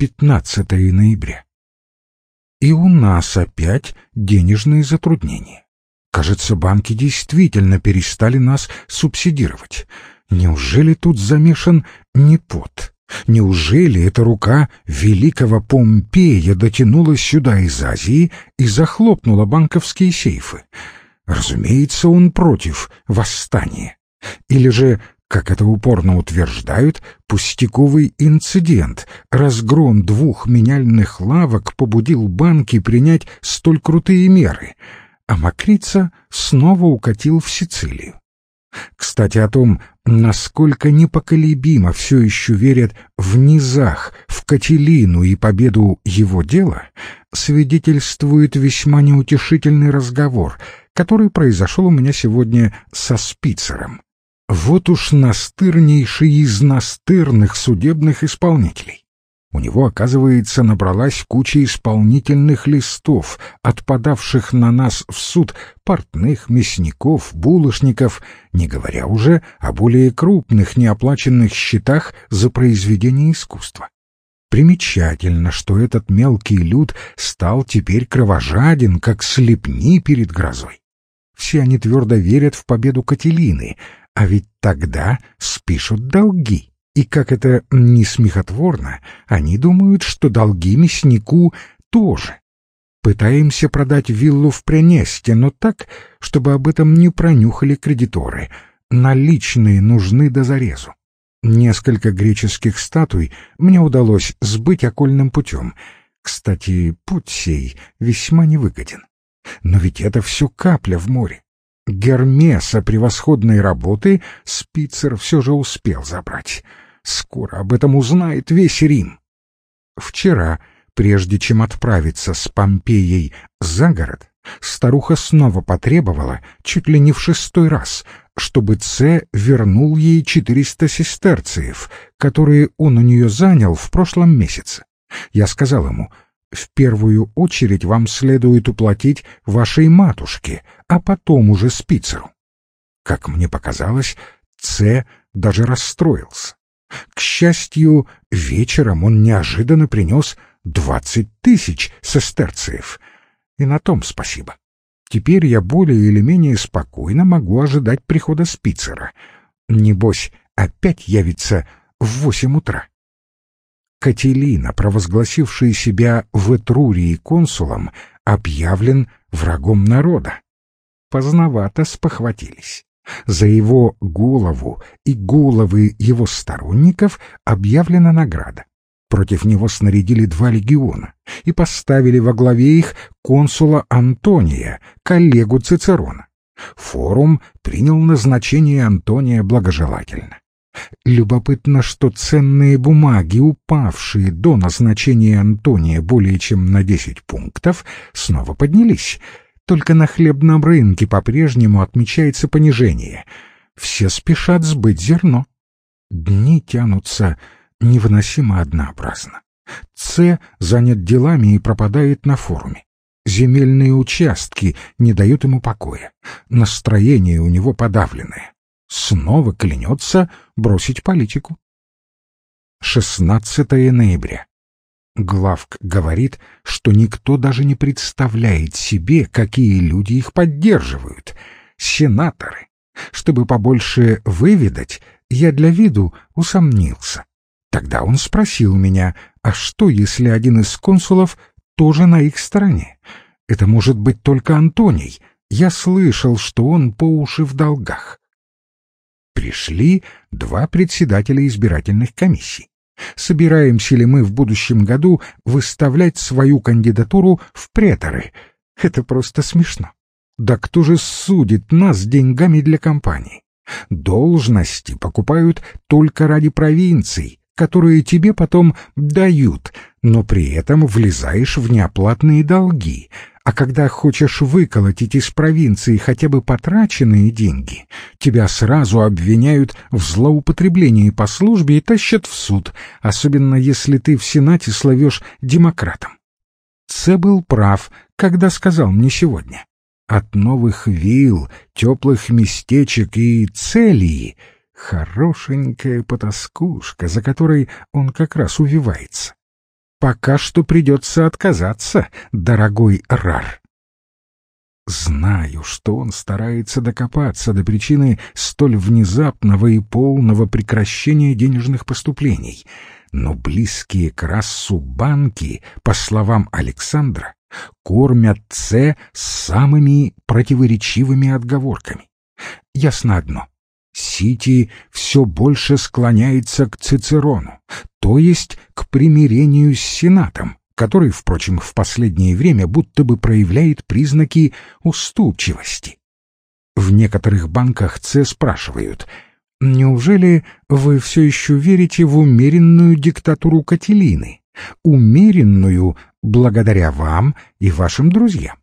15 ноября. И у нас опять денежные затруднения. Кажется, банки действительно перестали нас субсидировать. Неужели тут замешан не? Неужели эта рука великого Помпея дотянулась сюда из Азии и захлопнула банковские сейфы? Разумеется, он против восстания. Или же, как это упорно утверждают, пустяковый инцидент, разгром двух меняльных лавок побудил банки принять столь крутые меры, а Макрица снова укатил в Сицилию. Кстати, о том, насколько непоколебимо все еще верят в низах, в Кателину и победу его дела, свидетельствует весьма неутешительный разговор, который произошел у меня сегодня со Спицером. Вот уж настырнейший из настырных судебных исполнителей. У него, оказывается, набралась куча исполнительных листов, отпадавших на нас в суд портных, мясников, булочников, не говоря уже о более крупных неоплаченных счетах за произведение искусства. Примечательно, что этот мелкий люд стал теперь кровожаден, как слепни перед грозой. Все они твердо верят в победу Кателины, а ведь тогда спишут долги. И как это не смехотворно, они думают, что долги мяснику тоже. Пытаемся продать виллу в Пренесте, но так, чтобы об этом не пронюхали кредиторы. Наличные нужны до зарезу. Несколько греческих статуй мне удалось сбыть окольным путем. Кстати, путь сей весьма невыгоден. Но ведь это все капля в море. Гермеса превосходной работы Спицер все же успел забрать. Скоро об этом узнает весь Рим. Вчера, прежде чем отправиться с Помпеей за город, старуха снова потребовала, чуть ли не в шестой раз, чтобы Ц вернул ей четыреста сестерциев, которые он у нее занял в прошлом месяце. Я сказал ему, в первую очередь вам следует уплатить вашей матушке, а потом уже Спицеру. Как мне показалось, Ц даже расстроился. К счастью, вечером он неожиданно принес двадцать тысяч сестерциев. И на том спасибо. Теперь я более или менее спокойно могу ожидать прихода Спицера. Небось, опять явится в восемь утра. Кателина, провозгласившая себя в Этрурии консулом, объявлен врагом народа. Поздновато спохватились. За его голову и головы его сторонников объявлена награда. Против него снарядили два легиона и поставили во главе их консула Антония, коллегу Цицерона. Форум принял назначение Антония благожелательно. Любопытно, что ценные бумаги, упавшие до назначения Антония более чем на десять пунктов, снова поднялись — только на хлебном рынке по-прежнему отмечается понижение. Все спешат сбыть зерно. Дни тянутся невыносимо однообразно. Ц занят делами и пропадает на форуме. Земельные участки не дают ему покоя. Настроение у него подавленное. Снова клянется бросить политику. 16 ноября. Главк говорит, что никто даже не представляет себе, какие люди их поддерживают. Сенаторы. Чтобы побольше выведать, я для виду усомнился. Тогда он спросил меня, а что, если один из консулов тоже на их стороне? Это может быть только Антоний. Я слышал, что он по уши в долгах. Пришли два председателя избирательных комиссий собираемся ли мы в будущем году выставлять свою кандидатуру в преторы. Это просто смешно. Да кто же судит нас деньгами для компании? Должности покупают только ради провинций, которые тебе потом дают, но при этом влезаешь в неоплатные долги, а когда хочешь выколотить из провинции хотя бы потраченные деньги, тебя сразу обвиняют в злоупотреблении по службе и тащат в суд, особенно если ты в Сенате словешь демократом. Це был прав, когда сказал мне сегодня. От новых вил, теплых местечек и целей хорошенькая потаскушка, за которой он как раз увивается. Пока что придется отказаться, дорогой Рар. Знаю, что он старается докопаться до причины столь внезапного и полного прекращения денежных поступлений, но близкие к расу банки, по словам Александра, кормят С самыми противоречивыми отговорками. Ясно одно. Сити все больше склоняется к Цицерону, то есть к примирению с Сенатом, который, впрочем, в последнее время будто бы проявляет признаки уступчивости. В некоторых банках Ц спрашивают, «Неужели вы все еще верите в умеренную диктатуру Кателины, умеренную благодаря вам и вашим друзьям?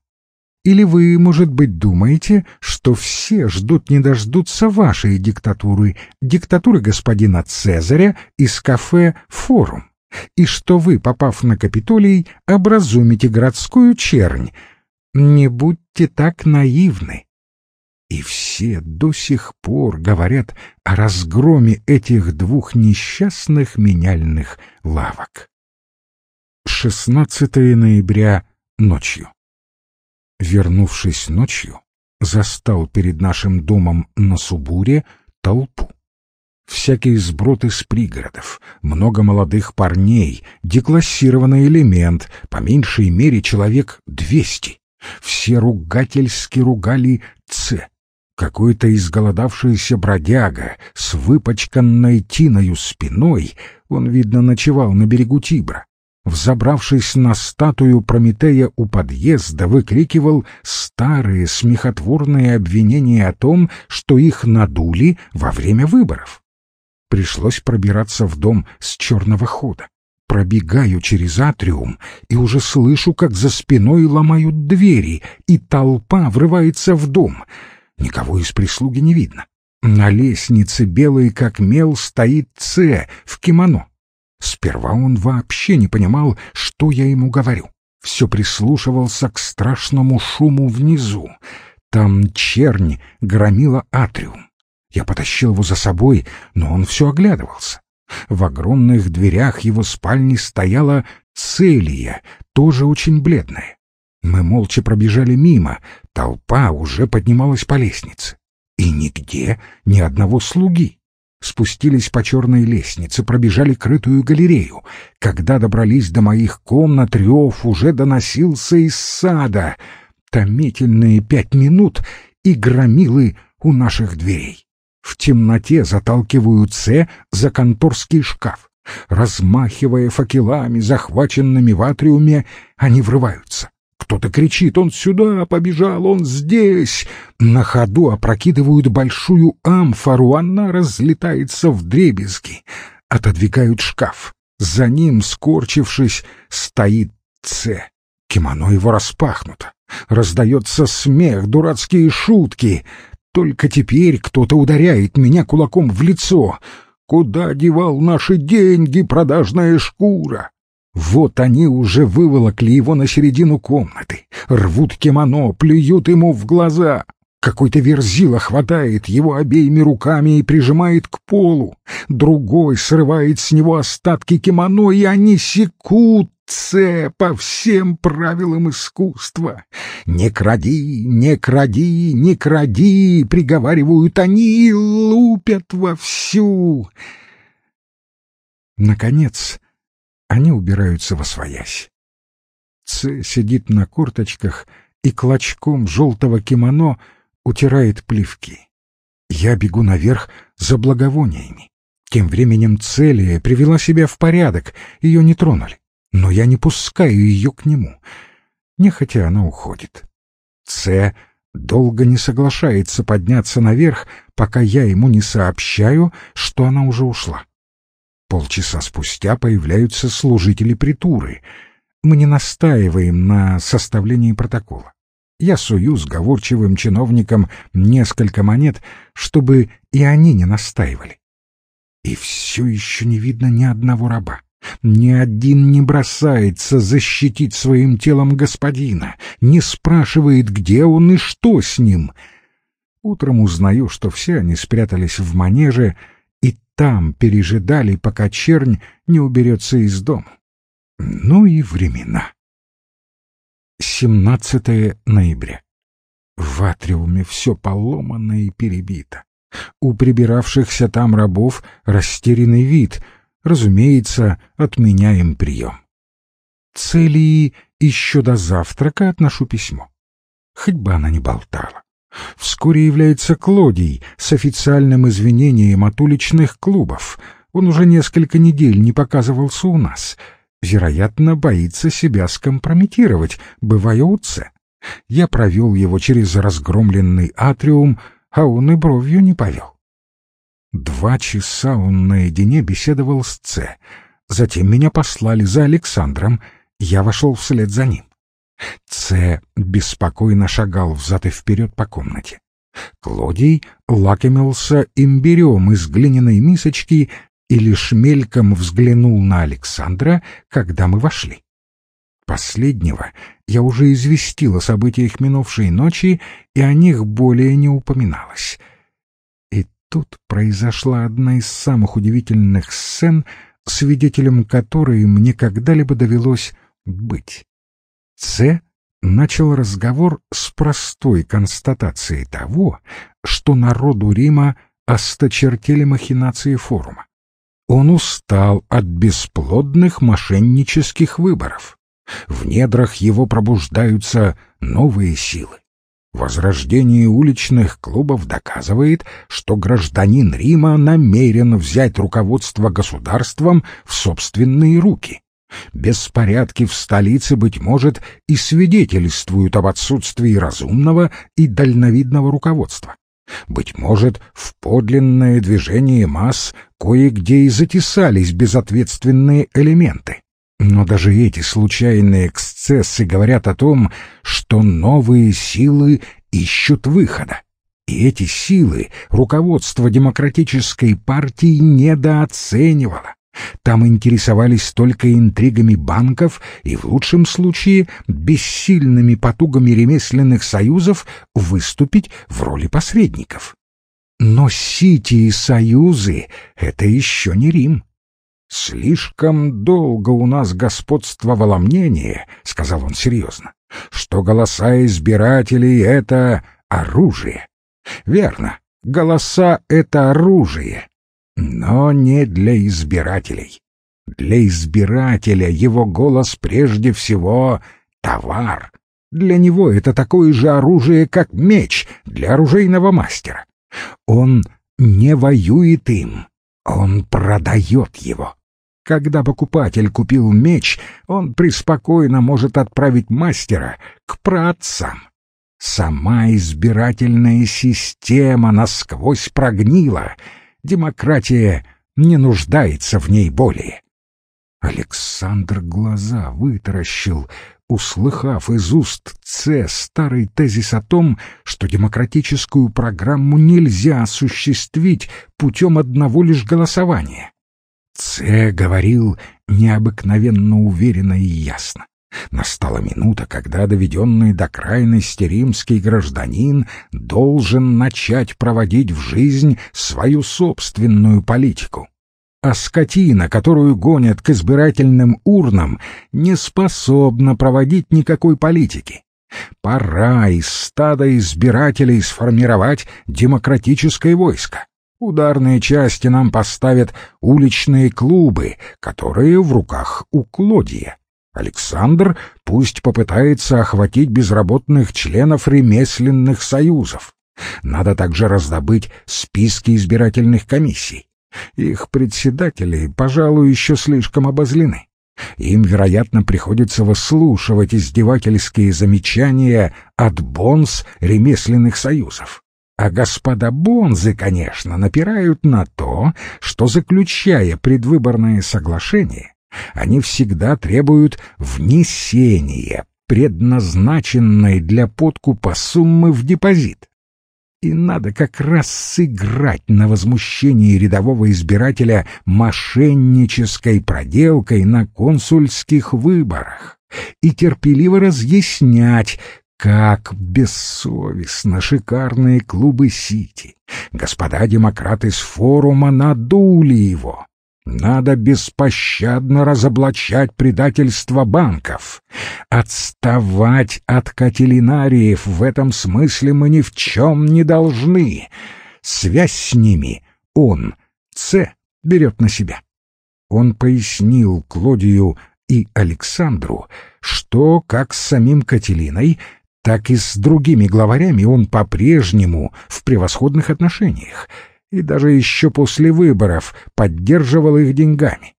Или вы, может быть, думаете, что все ждут не дождутся вашей диктатуры, диктатуры господина Цезаря из кафе «Форум»? и что вы, попав на Капитолий, образумите городскую чернь. Не будьте так наивны. И все до сих пор говорят о разгроме этих двух несчастных меняльных лавок. 16 ноября ночью. Вернувшись ночью, застал перед нашим домом на Субуре толпу всякий сброд из пригородов, много молодых парней, деклассированный элемент, по меньшей мере человек двести. Все ругательски ругали «Ц». Какой-то изголодавшийся бродяга с выпачканной тиною спиной, он, видно, ночевал на берегу Тибра, взобравшись на статую Прометея у подъезда, выкрикивал старые смехотворные обвинения о том, что их надули во время выборов. Пришлось пробираться в дом с черного хода. Пробегаю через атриум и уже слышу, как за спиной ломают двери, и толпа врывается в дом. Никого из прислуги не видно. На лестнице белый как мел стоит Ц в кимоно. Сперва он вообще не понимал, что я ему говорю. Все прислушивался к страшному шуму внизу. Там чернь громила атриум. Я потащил его за собой, но он все оглядывался. В огромных дверях его спальни стояла Целия, тоже очень бледная. Мы молча пробежали мимо, толпа уже поднималась по лестнице. И нигде ни одного слуги. Спустились по черной лестнице, пробежали крытую галерею. Когда добрались до моих комнат, рев уже доносился из сада. Томительные пять минут и громилы у наших дверей в темноте заталкивают С за конторский шкаф. Размахивая факелами, захваченными в атриуме, они врываются. Кто-то кричит «Он сюда побежал! Он здесь!» На ходу опрокидывают большую амфору, она разлетается в дребезги. Отодвигают шкаф. За ним, скорчившись, стоит Ц. Кимоно его распахнуто. Раздается смех, дурацкие шутки. Только теперь кто-то ударяет меня кулаком в лицо. Куда девал наши деньги, продажная шкура? Вот они уже выволокли его на середину комнаты, рвут кимоно, плюют ему в глаза. Какой-то верзила хватает его обеими руками и прижимает к полу. Другой срывает с него остатки кимоно, и они секут по всем правилам искусства. «Не кради, не кради, не кради!» — приговаривают они и лупят вовсю. Наконец, они убираются во своясь. Ц сидит на курточках и клочком желтого кимоно утирает плевки. Я бегу наверх за благовониями. Тем временем Целия привела себя в порядок, ее не тронули но я не пускаю ее к нему. Нехотя она уходит. Ц долго не соглашается подняться наверх, пока я ему не сообщаю, что она уже ушла. Полчаса спустя появляются служители притуры. Мы не настаиваем на составлении протокола. Я сую сговорчивым чиновникам несколько монет, чтобы и они не настаивали. И все еще не видно ни одного раба. Ни один не бросается защитить своим телом господина, не спрашивает, где он и что с ним. Утром узнаю, что все они спрятались в манеже там пережидали, пока чернь не уберется из дома. Ну и времена. 17 ноября. В атриуме все поломано и перебито. У прибиравшихся там рабов растерянный вид. Разумеется, отменяем прием. Цели еще до завтрака отношу письмо. Хоть бы она не болтала. Вскоре является Клодий с официальным извинением от уличных клубов. Он уже несколько недель не показывался у нас. Вероятно, боится себя скомпрометировать, бывая отце. Я провел его через разгромленный атриум, а он и бровью не повел. Два часа он наедине беседовал с Ц. Затем меня послали за Александром. Я вошел вслед за ним. Ц беспокойно шагал взад и вперед по комнате. Клодий лакомился имбирем из глиняной мисочки и лишь мельком взглянул на Александра, когда мы вошли. Последнего я уже известил о событиях минувшей ночи, и о них более не упоминалось. И тут произошла одна из самых удивительных сцен, свидетелем которой мне когда-либо довелось быть. С начал разговор с простой констатацией того, что народу Рима осточертели махинации форума. Он устал от бесплодных мошеннических выборов. В недрах его пробуждаются новые силы. Возрождение уличных клубов доказывает, что гражданин Рима намерен взять руководство государством в собственные руки. Беспорядки в столице, быть может, и свидетельствуют об отсутствии разумного и дальновидного руководства. Быть может, в подлинное движение масс кое-где и затесались безответственные элементы. Но даже эти случайные эксцессы говорят о том, что новые силы ищут выхода. И эти силы руководство демократической партии недооценивало. Там интересовались только интригами банков и, в лучшем случае, бессильными потугами ремесленных союзов выступить в роли посредников. Но Сити и союзы — это еще не Рим. «Слишком долго у нас господствовало мнение», — сказал он серьезно, — «что голоса избирателей — это оружие». Верно, голоса — это оружие, но не для избирателей. Для избирателя его голос прежде всего товар. Для него это такое же оружие, как меч для оружейного мастера. Он не воюет им, он продает его. Когда покупатель купил меч, он преспокойно может отправить мастера к праотцам. Сама избирательная система насквозь прогнила — Демократия не нуждается в ней более. Александр глаза вытаращил, услыхав из уст Ц старый тезис о том, что демократическую программу нельзя осуществить путем одного лишь голосования. Ц говорил необыкновенно уверенно и ясно. Настала минута, когда доведенный до крайности римский гражданин должен начать проводить в жизнь свою собственную политику. А скотина, которую гонят к избирательным урнам, не способна проводить никакой политики. Пора из стада избирателей сформировать демократическое войско. Ударные части нам поставят уличные клубы, которые в руках у Клодия. Александр пусть попытается охватить безработных членов ремесленных союзов. Надо также раздобыть списки избирательных комиссий. Их председатели, пожалуй, еще слишком обозлены. Им, вероятно, приходится выслушивать издевательские замечания от бонз ремесленных союзов. А господа бонзы, конечно, напирают на то, что, заключая предвыборное соглашение, они всегда требуют внесения, предназначенной для подкупа суммы в депозит. И надо как раз сыграть на возмущении рядового избирателя мошеннической проделкой на консульских выборах и терпеливо разъяснять, как бессовестно шикарные клубы Сити, господа демократы с форума надули его, Надо беспощадно разоблачать предательство банков. Отставать от кателинариев в этом смысле мы ни в чем не должны. Связь с ними он, Ц, берет на себя. Он пояснил Клодию и Александру, что как с самим Кателиной, так и с другими главарями он по-прежнему в превосходных отношениях — и даже еще после выборов поддерживал их деньгами.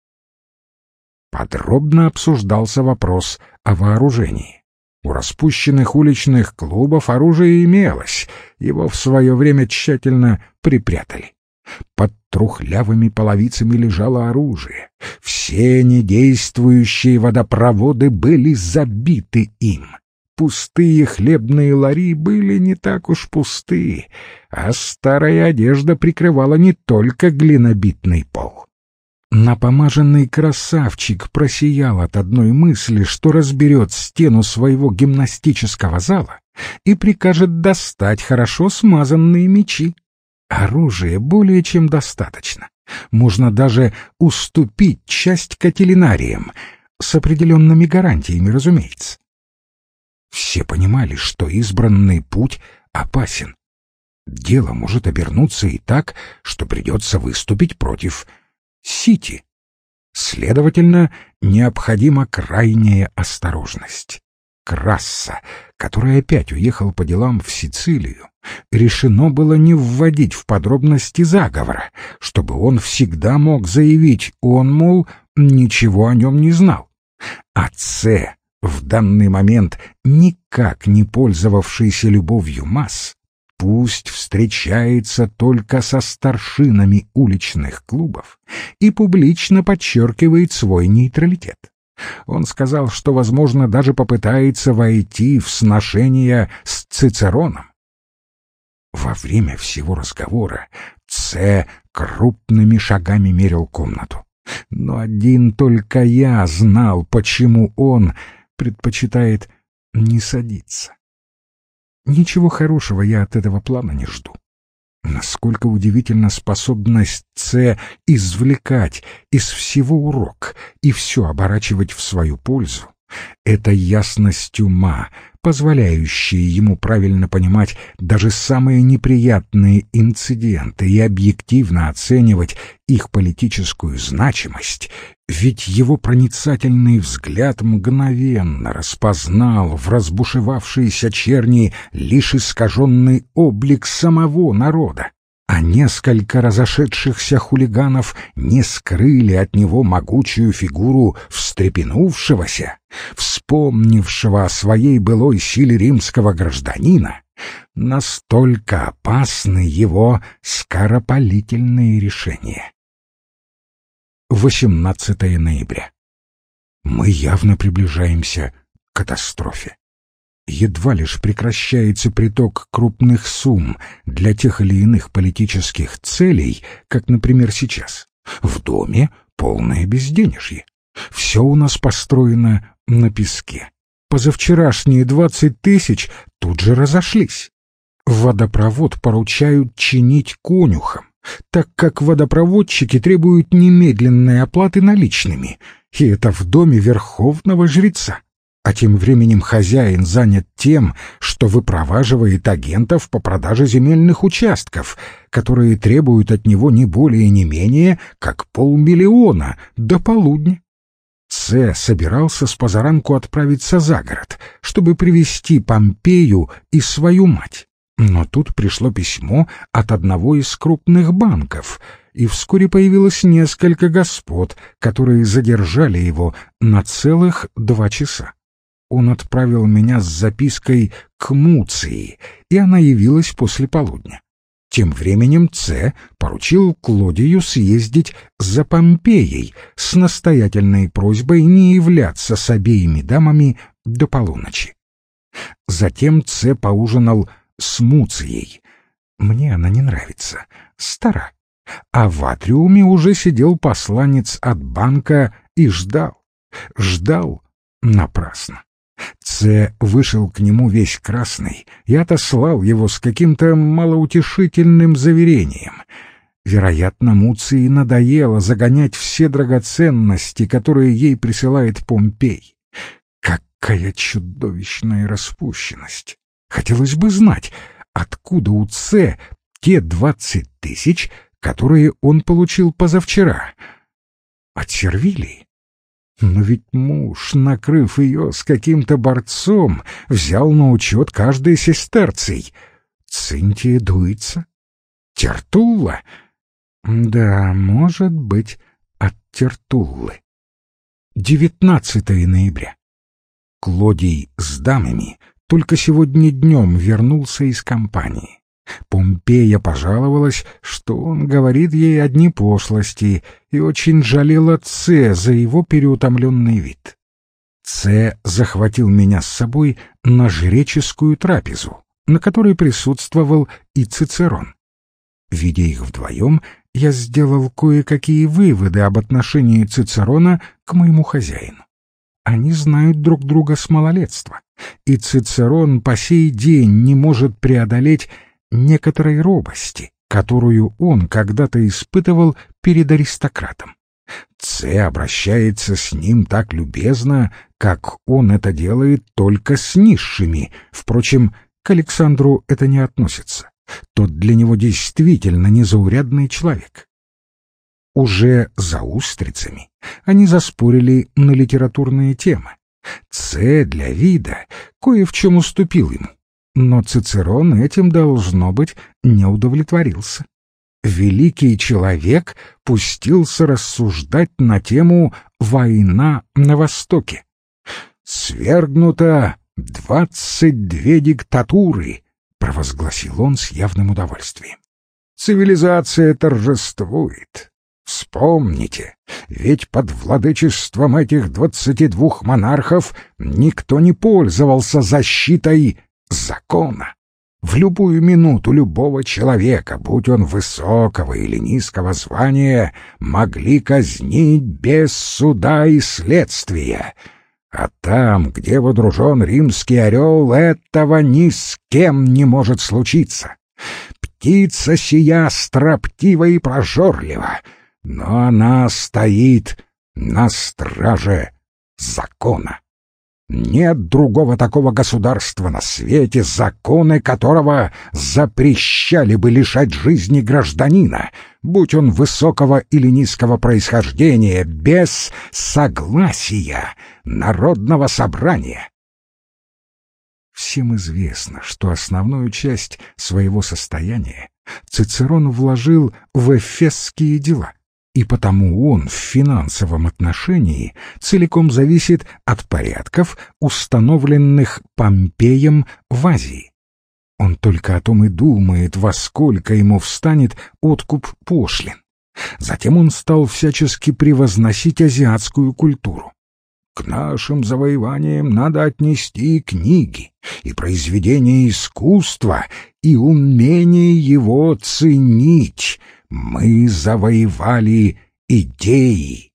Подробно обсуждался вопрос о вооружении. У распущенных уличных клубов оружие имелось, его в свое время тщательно припрятали. Под трухлявыми половицами лежало оружие. Все недействующие водопроводы были забиты им. Пустые хлебные лари были не так уж пустые, а старая одежда прикрывала не только глинобитный пол. Напомаженный красавчик просиял от одной мысли, что разберет стену своего гимнастического зала и прикажет достать хорошо смазанные мечи. Оружия более чем достаточно. Можно даже уступить часть кателинариям, с определенными гарантиями, разумеется. Все понимали, что избранный путь опасен. Дело может обернуться и так, что придется выступить против Сити. Следовательно, необходима крайняя осторожность. Красса, который опять уехал по делам в Сицилию, решено было не вводить в подробности заговора, чтобы он всегда мог заявить, он, мол, ничего о нем не знал. А Це в данный момент никак не пользовавшийся любовью масс, пусть встречается только со старшинами уличных клубов и публично подчеркивает свой нейтралитет. Он сказал, что, возможно, даже попытается войти в сношение с Цицероном. Во время всего разговора Ц крупными шагами мерил комнату. Но один только я знал, почему он предпочитает не садиться. Ничего хорошего я от этого плана не жду. Насколько удивительна способность С извлекать из всего урок и все оборачивать в свою пользу. Это ясность ума, позволяющая ему правильно понимать даже самые неприятные инциденты и объективно оценивать их политическую значимость, ведь его проницательный взгляд мгновенно распознал в разбушевавшейся черни лишь искаженный облик самого народа а несколько разошедшихся хулиганов не скрыли от него могучую фигуру встрепенувшегося, вспомнившего о своей былой силе римского гражданина, настолько опасны его скоропалительные решения. 18 ноября. Мы явно приближаемся к катастрофе едва лишь прекращается приток крупных сумм для тех или иных политических целей, как, например, сейчас. В доме полное безденежье. Все у нас построено на песке. Позавчерашние двадцать тысяч тут же разошлись. Водопровод поручают чинить конюхам, так как водопроводчики требуют немедленной оплаты наличными, и это в доме верховного жреца а тем временем хозяин занят тем, что выпроваживает агентов по продаже земельных участков, которые требуют от него не более не менее, как полмиллиона до полудня. С собирался с позаранку отправиться за город, чтобы привести Помпею и свою мать. Но тут пришло письмо от одного из крупных банков, и вскоре появилось несколько господ, которые задержали его на целых два часа он отправил меня с запиской к Муции, и она явилась после полудня. Тем временем Ц поручил Клодию съездить за Помпеей с настоятельной просьбой не являться с обеими дамами до полуночи. Затем Ц поужинал с Муцией. Мне она не нравится, стара. А в атриуме уже сидел посланец от банка и ждал. Ждал напрасно. Ц вышел к нему весь красный и отослал его с каким-то малоутешительным заверением. Вероятно, Муции надоело загонять все драгоценности, которые ей присылает Помпей. Какая чудовищная распущенность! Хотелось бы знать, откуда у Ц те двадцать тысяч, которые он получил позавчера. От Сервилии? Но ведь муж, накрыв ее с каким-то борцом, взял на учет каждый сестерций. Цинтия дуется? Тертулла? Да, может быть, от Тертуллы. 19 ноября. Клодий с дамами только сегодня днем вернулся из компании. Помпея пожаловалась, что он говорит ей одни пошлости, и очень жалела Це за его переутомленный вид. Це захватил меня с собой на жреческую трапезу, на которой присутствовал и Цицерон. Видя их вдвоем, я сделал кое-какие выводы об отношении Цицерона к моему хозяину. Они знают друг друга с малолетства, и Цицерон по сей день не может преодолеть некоторой робости, которую он когда-то испытывал перед аристократом. Ц обращается с ним так любезно, как он это делает только с низшими. Впрочем, к Александру это не относится. Тот для него действительно незаурядный человек. Уже за устрицами они заспорили на литературные темы. Ц для вида кое в чем уступил ему, но Цицерон этим, должно быть, не удовлетворился. Великий человек пустился рассуждать на тему «Война на Востоке». «Свергнуто двадцать две диктатуры», — провозгласил он с явным удовольствием. «Цивилизация торжествует. Вспомните, ведь под владычеством этих двадцати двух монархов никто не пользовался защитой закона. В любую минуту любого человека, будь он высокого или низкого звания, могли казнить без суда и следствия. А там, где водружен римский орел, этого ни с кем не может случиться. Птица сия строптива и прожорлива, но она стоит на страже закона. Нет другого такого государства на свете, законы которого запрещали бы лишать жизни гражданина, будь он высокого или низкого происхождения, без согласия народного собрания. Всем известно, что основную часть своего состояния Цицерон вложил в эфесские дела, и потому он в финансовом отношении целиком зависит от порядков, установленных Помпеем в Азии. Он только о том и думает, во сколько ему встанет откуп пошлин. Затем он стал всячески превозносить азиатскую культуру. К нашим завоеваниям надо отнести книги и произведения искусства и умение его ценить — мы завоевали идеи.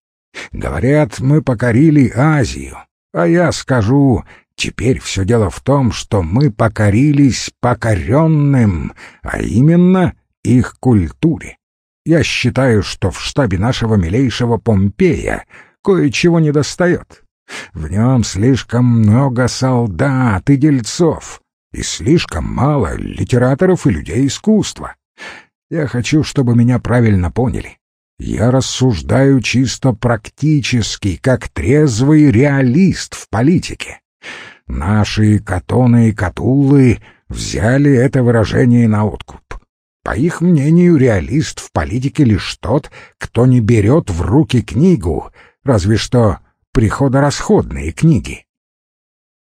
Говорят, мы покорили Азию, а я скажу, теперь все дело в том, что мы покорились покоренным, а именно их культуре. Я считаю, что в штабе нашего милейшего Помпея кое-чего недостает. В нем слишком много солдат и дельцов, и слишком мало литераторов и людей искусства. Я хочу, чтобы меня правильно поняли. Я рассуждаю чисто практически, как трезвый реалист в политике. Наши катоны и катуллы взяли это выражение на откуп. По их мнению, реалист в политике лишь тот, кто не берет в руки книгу, разве что приходорасходные книги.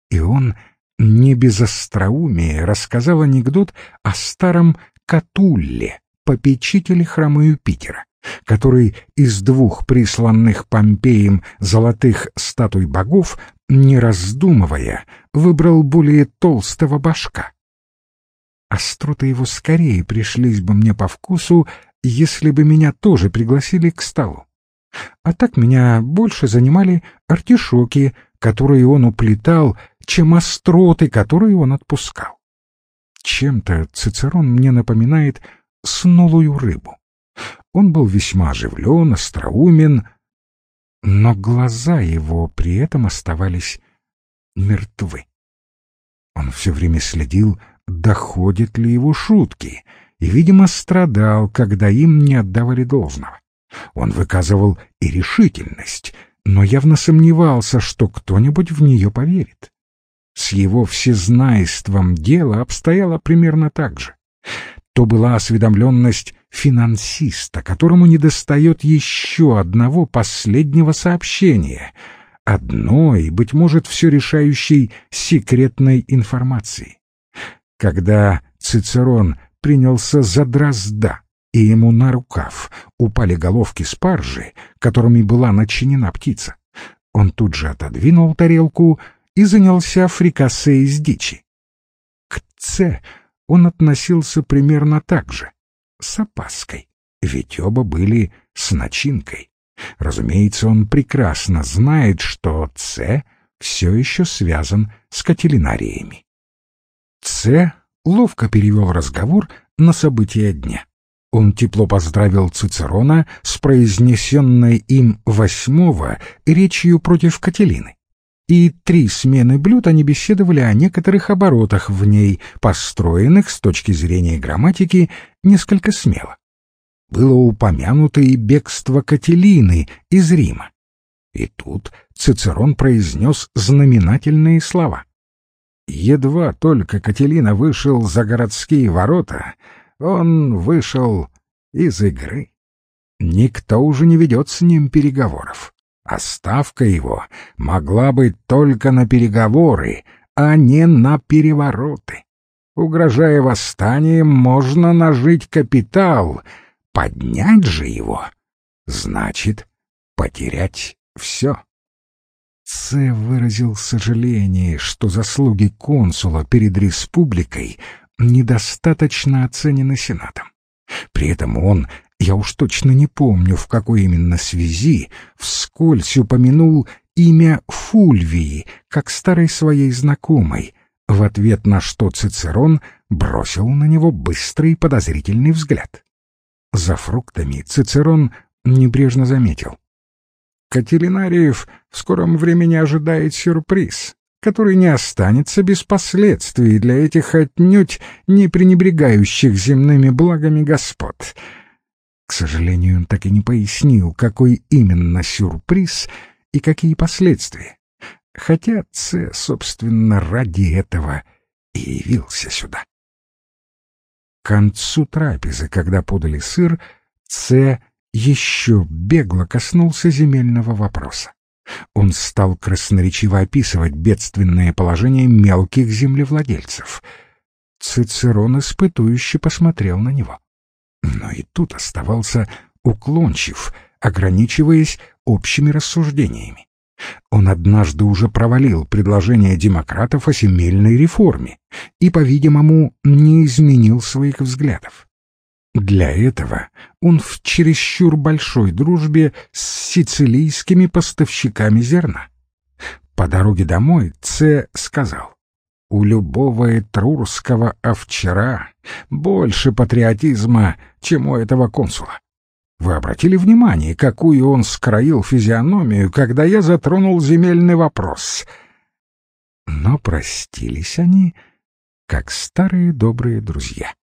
И он не без остроумия рассказал анекдот о старом Катулле, попечитель храма Юпитера, который из двух присланных Помпеем золотых статуй богов, не раздумывая, выбрал более толстого башка. Остроты его скорее пришлись бы мне по вкусу, если бы меня тоже пригласили к столу. А так меня больше занимали артишоки, которые он уплетал, чем остроты, которые он отпускал. Чем-то Цицерон мне напоминает снулую рыбу. Он был весьма оживлен, остроумен, но глаза его при этом оставались мертвы. Он все время следил, доходят ли его шутки, и, видимо, страдал, когда им не отдавали должного. Он выказывал и решительность, но явно сомневался, что кто-нибудь в нее поверит. С его всезнайством дело обстояло примерно так же. То была осведомленность финансиста, которому недостает еще одного последнего сообщения, одной, быть может, все решающей секретной информации. Когда Цицерон принялся за дрозда, и ему на рукав упали головки спаржи, которыми была начинена птица, он тут же отодвинул тарелку и занялся фрикасе из дичи. К Ц он относился примерно так же, с опаской, ведь оба были с начинкой. Разумеется, он прекрасно знает, что Ц все еще связан с кателинариями. Ц ловко перевел разговор на события дня. Он тепло поздравил Цицерона с произнесенной им восьмого речью против Кателины. И три смены блюд они беседовали о некоторых оборотах в ней, построенных с точки зрения грамматики несколько смело. Было упомянуто и бегство Кателины из Рима. И тут Цицерон произнес знаменательные слова. Едва только Кателина вышел за городские ворота — он вышел из игры. Никто уже не ведет с ним переговоров. А ставка его могла быть только на переговоры, а не на перевороты. Угрожая восстанием, можно нажить капитал, поднять же его — значит потерять все. Це выразил сожаление, что заслуги консула перед республикой недостаточно оценены Сенатом. При этом он, я уж точно не помню, в какой именно связи, вскользь упомянул имя Фульвии, как старой своей знакомой, в ответ на что Цицерон бросил на него быстрый подозрительный взгляд. За фруктами Цицерон небрежно заметил. Катеринариев в скором времени ожидает сюрприз который не останется без последствий для этих отнюдь не пренебрегающих земными благами господ. К сожалению, он так и не пояснил, какой именно сюрприз и какие последствия. Хотя Ц, собственно, ради этого и явился сюда. К концу трапезы, когда подали сыр, Ц еще бегло коснулся земельного вопроса. Он стал красноречиво описывать бедственное положение мелких землевладельцев. Цицерон испытующе посмотрел на него. Но и тут оставался уклончив, ограничиваясь общими рассуждениями. Он однажды уже провалил предложение демократов о земельной реформе и, по-видимому, не изменил своих взглядов. Для этого он в чересчур большой дружбе с сицилийскими поставщиками зерна. По дороге домой Ц. сказал, «У любого этрурского овчара больше патриотизма, чем у этого консула. Вы обратили внимание, какую он скроил физиономию, когда я затронул земельный вопрос?» Но простились они, как старые добрые друзья.